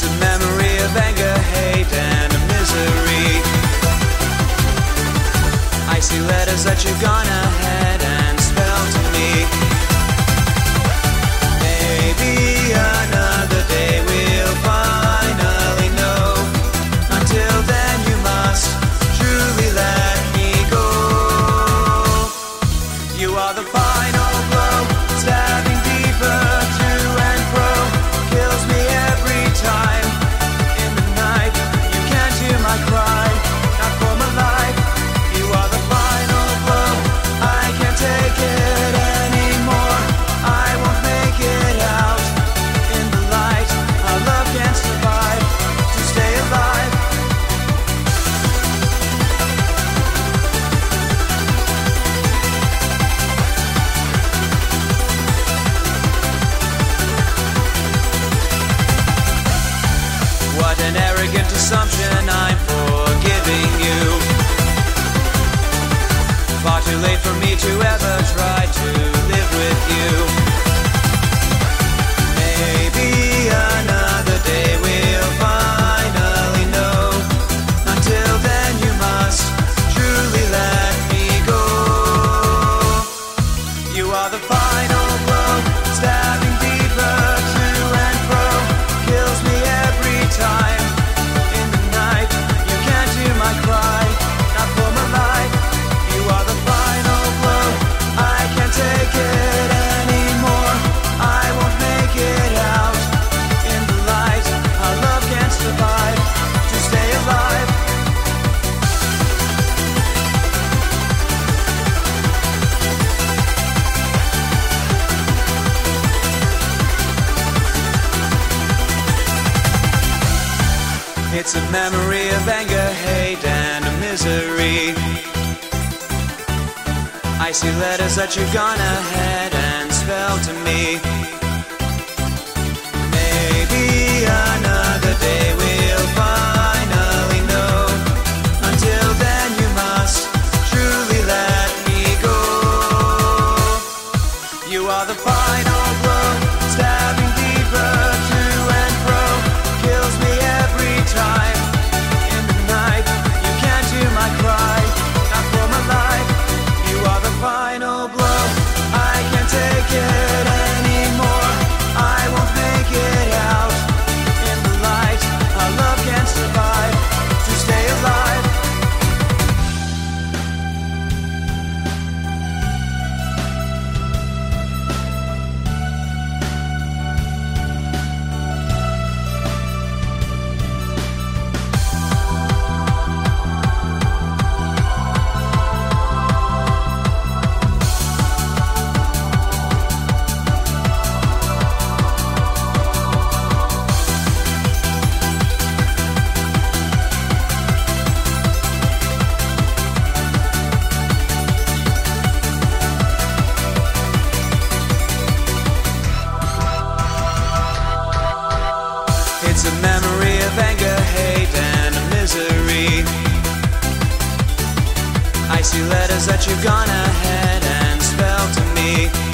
It's a memory of anger, hate, and misery. I see letters that you're gonna What an arrogant assumption I'm forgiving you. Far too late for me to ever try to live with you. It's a memory of anger, hate, and misery. I see letters that you've gone ahead and spelled to me. I see letters that you've gone ahead and spelled to me.